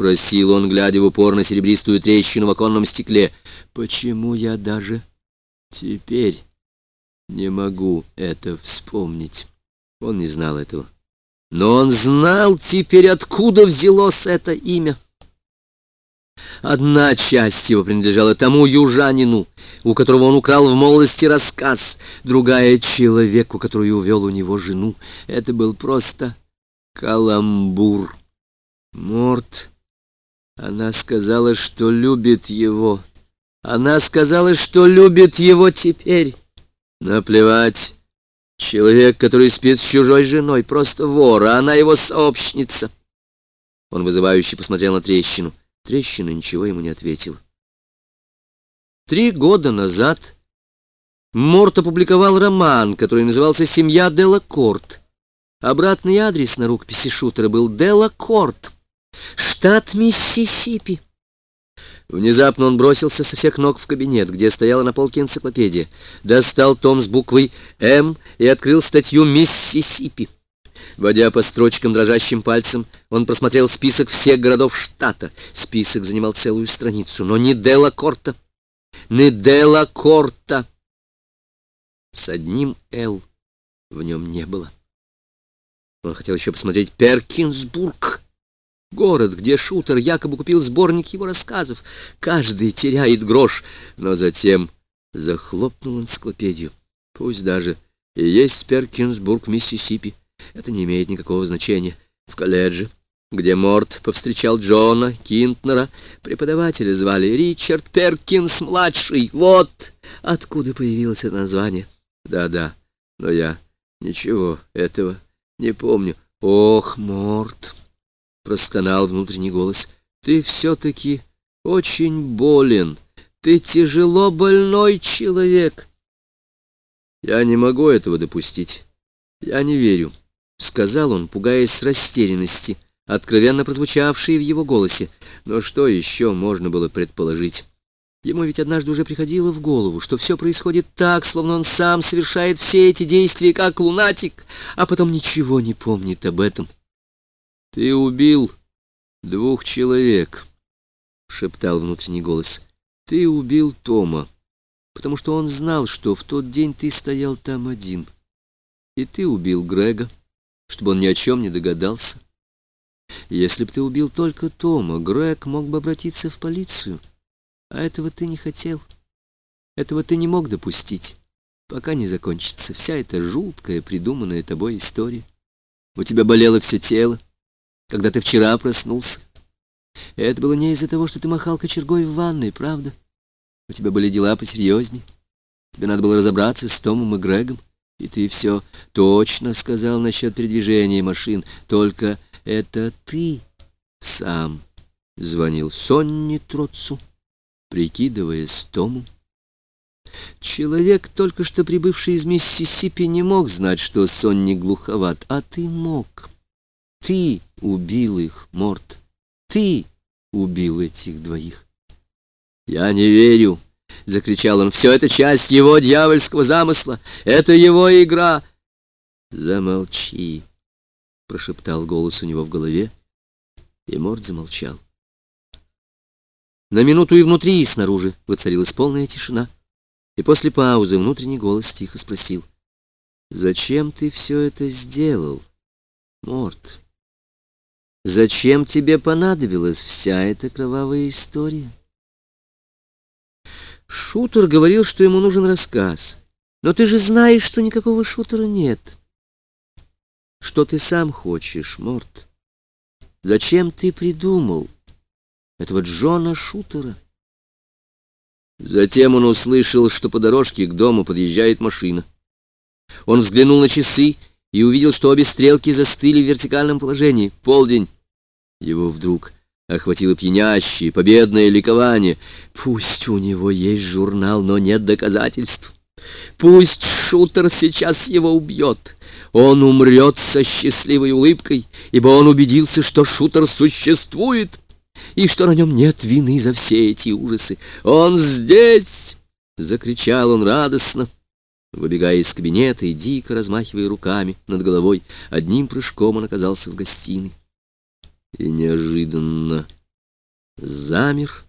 спросил он, глядя в упор на серебристую трещину в оконном стекле. «Почему я даже теперь не могу это вспомнить?» Он не знал этого. Но он знал теперь, откуда взялось это имя. Одна часть его принадлежала тому южанину, у которого он украл в молодости рассказ, другая — человеку, который увел у него жену. Это был просто каламбур. Морт, она сказала, что любит его. Она сказала, что любит его теперь. Наплевать. Человек, который спит с чужой женой, просто вор, а она его сообщница. Он вызывающе посмотрел на трещину. Трещина ничего ему не ответила. Три года назад Морт опубликовал роман, который назывался «Семья Делакорт». Обратный адрес на рукописи шутера был Делакорт, штат Миссисипи. Внезапно он бросился со всех ног в кабинет, где стояла на полке энциклопедия, достал том с буквой «М» и открыл статью «Миссисипи». Водя по строчкам дрожащим пальцем, он просмотрел список всех городов штата. Список занимал целую страницу, но не Дела Корта. Не Дела Корта. С одним «Л» в нем не было. Он хотел еще посмотреть Перкинсбург. Город, где шутер якобы купил сборник его рассказов. Каждый теряет грош, но затем захлопнул энциклопедию. Пусть даже и есть Перкинсбург, Миссисипи. Это не имеет никакого значения. В колледже, где Морт повстречал Джона Кинтнера, преподавателя звали Ричард Перкинс-младший. Вот откуда появилось это название. Да-да, но я ничего этого не помню. Ох, Морт! — простонал внутренний голос. «Ты все-таки очень болен. Ты тяжело больной человек». «Я не могу этого допустить. Я не верю», — сказал он, пугаясь растерянности, откровенно прозвучавшей в его голосе. Но что еще можно было предположить? Ему ведь однажды уже приходило в голову, что все происходит так, словно он сам совершает все эти действия как лунатик, а потом ничего не помнит об этом. «Ты убил двух человек», — шептал внутренний голос. «Ты убил Тома, потому что он знал, что в тот день ты стоял там один. И ты убил Грега, чтобы он ни о чем не догадался. Если бы ты убил только Тома, Грег мог бы обратиться в полицию, а этого ты не хотел. Этого ты не мог допустить, пока не закончится вся эта жуткая, придуманная тобой история. У тебя болело все тело, когда ты вчера проснулся. Это было не из-за того, что ты махал кочергой в ванной, правда? У тебя были дела посерьезнее. Тебе надо было разобраться с Томом и Грегом. И ты все точно сказал насчет передвижения машин. Только это ты сам звонил Сонни Троцу, прикидываясь Тому. Человек, только что прибывший из Миссисипи, не мог знать, что Сонни глуховат, а ты мог. Ты убил их, Морт. Ты убил этих двоих. Я не верю, — закричал он. Все это часть его дьявольского замысла. Это его игра. Замолчи, — прошептал голос у него в голове, и Морт замолчал. На минуту и внутри, и снаружи воцарилась полная тишина, и после паузы внутренний голос тихо спросил. «Зачем ты все это сделал, Морт?» Зачем тебе понадобилась вся эта кровавая история? Шутер говорил, что ему нужен рассказ. Но ты же знаешь, что никакого шутера нет. Что ты сам хочешь, Морт? Зачем ты придумал этого Джона Шутера? Затем он услышал, что по дорожке к дому подъезжает машина. Он взглянул на часы и увидел, что обе стрелки застыли в вертикальном положении. Полдень. Его вдруг охватило пьянящее, победное ликование. Пусть у него есть журнал, но нет доказательств. Пусть шутер сейчас его убьет. Он умрет со счастливой улыбкой, ибо он убедился, что шутер существует, и что на нем нет вины за все эти ужасы. «Он здесь!» — закричал он радостно выбегая из кабинета и дико размахивая руками над головой, одним прыжком он оказался в гостиной. И неожиданно замер